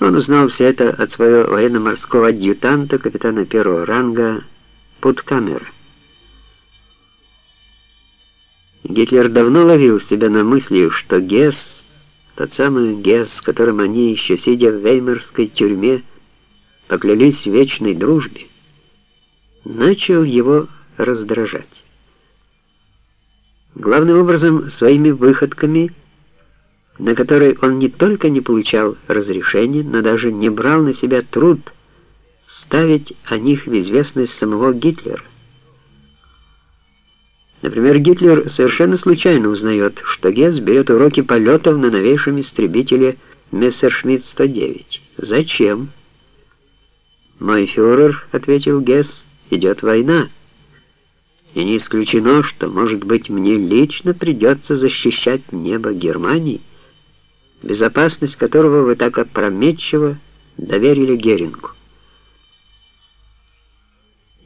Он узнал все это от своего военно-морского адъютанта, капитана первого ранга Путкамера. Гитлер давно ловил себя на мысли, что Гесс, тот самый Гесс, с которым они, еще сидя в веймарской тюрьме, поклялись в вечной дружбе, начал его раздражать. Главным образом своими выходками, на которые он не только не получал разрешения, но даже не брал на себя труд ставить о них в известность самого Гитлера. Например, Гитлер совершенно случайно узнает, что Гесс берет уроки полетов на новейшем истребителе Мессершмитт-109. Зачем? «Мой фюрер», — ответил Гесс, — «идет война. И не исключено, что, может быть, мне лично придется защищать небо Германии, безопасность которого вы так опрометчиво доверили Герингу».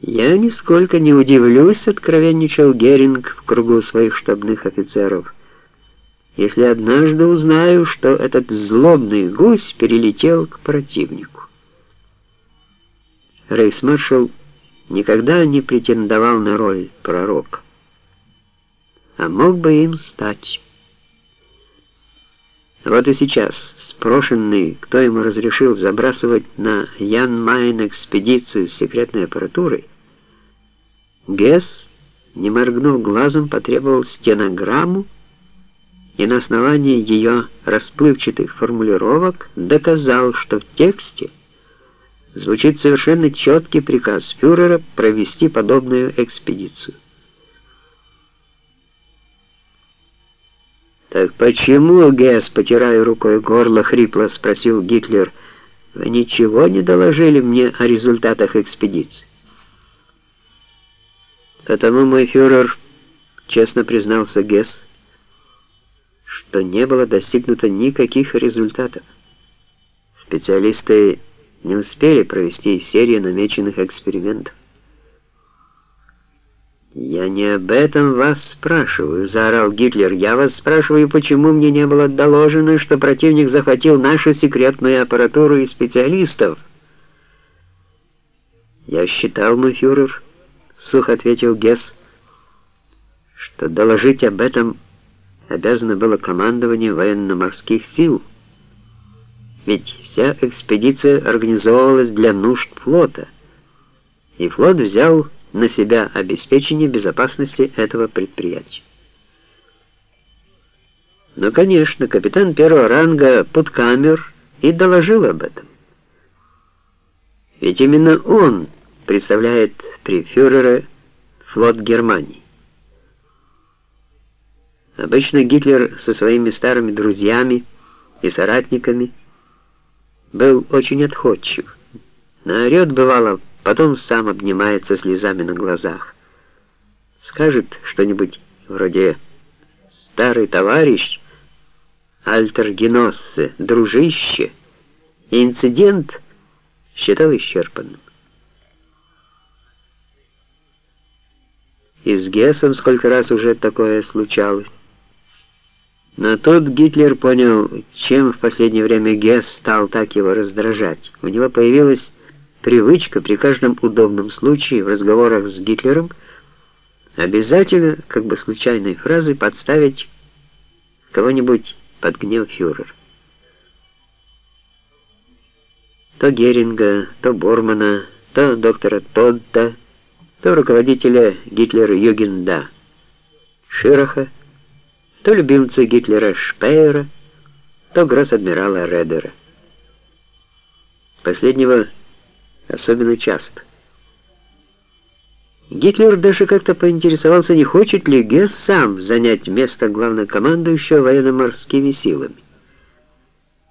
«Я нисколько не удивлюсь», — откровенничал Геринг в кругу своих штабных офицеров, «если однажды узнаю, что этот злобный гусь перелетел к противнику». Рейхсмаршал никогда не претендовал на роль пророка, а мог бы им стать. Вот и сейчас, спрошенный, кто ему разрешил забрасывать на Ян Майн экспедицию с секретной аппаратурой, Гесс, не моргнув глазом, потребовал стенограмму и на основании ее расплывчатых формулировок доказал, что в тексте звучит совершенно четкий приказ фюрера провести подобную экспедицию. «Так почему, Гесс, потирая рукой горло, хрипло спросил Гитлер, вы ничего не доложили мне о результатах экспедиции?» «Потому, мой фюрер, честно признался Гесс, что не было достигнуто никаких результатов. Специалисты не успели провести серию намеченных экспериментов. «Я не об этом вас спрашиваю», — заорал Гитлер. «Я вас спрашиваю, почему мне не было доложено, что противник захватил нашу секретную аппаратуру и специалистов?» «Я считал, мой фюрер», — сухо ответил Гесс, «что доложить об этом обязано было командование военно-морских сил». Ведь вся экспедиция организовывалась для нужд флота, и флот взял на себя обеспечение безопасности этого предприятия. Но, конечно, капитан первого ранга Путкамер и доложил об этом. Ведь именно он представляет при фюрере флот Германии. Обычно Гитлер со своими старыми друзьями и соратниками был очень отходчив. Наорет бывало, потом сам обнимается слезами на глазах. Скажет что-нибудь вроде «старый товарищ», «альтер геноссе», «дружище», и инцидент считал исчерпанным. И с Гессом сколько раз уже такое случалось. Но тут Гитлер понял, чем в последнее время Гесс стал так его раздражать. У него появилась привычка при каждом удобном случае в разговорах с Гитлером обязательно, как бы случайной фразой, подставить кого-нибудь под гнев фюрера. То Геринга, то Бормана, то доктора Тодда, то руководителя Гитлера-Югенда Широха, то любимца Гитлера Шпеера, то гросс-адмирала Редера. Последнего особенно часто. Гитлер даже как-то поинтересовался, не хочет ли Гесс сам занять место главнокомандующего военно-морскими силами.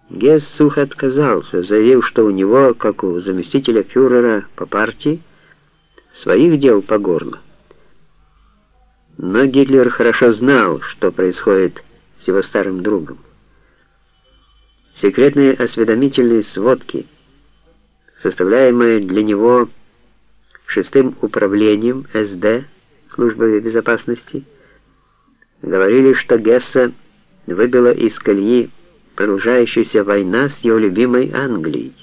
Гесс сухо отказался, заявив, что у него, как у заместителя фюрера по партии, своих дел по горло. Но Гитлер хорошо знал, что происходит с его старым другом. Секретные осведомительные сводки, составляемые для него шестым управлением СД, службы безопасности, говорили, что Гесса выбила из колеи продолжающаяся война с его любимой Англией.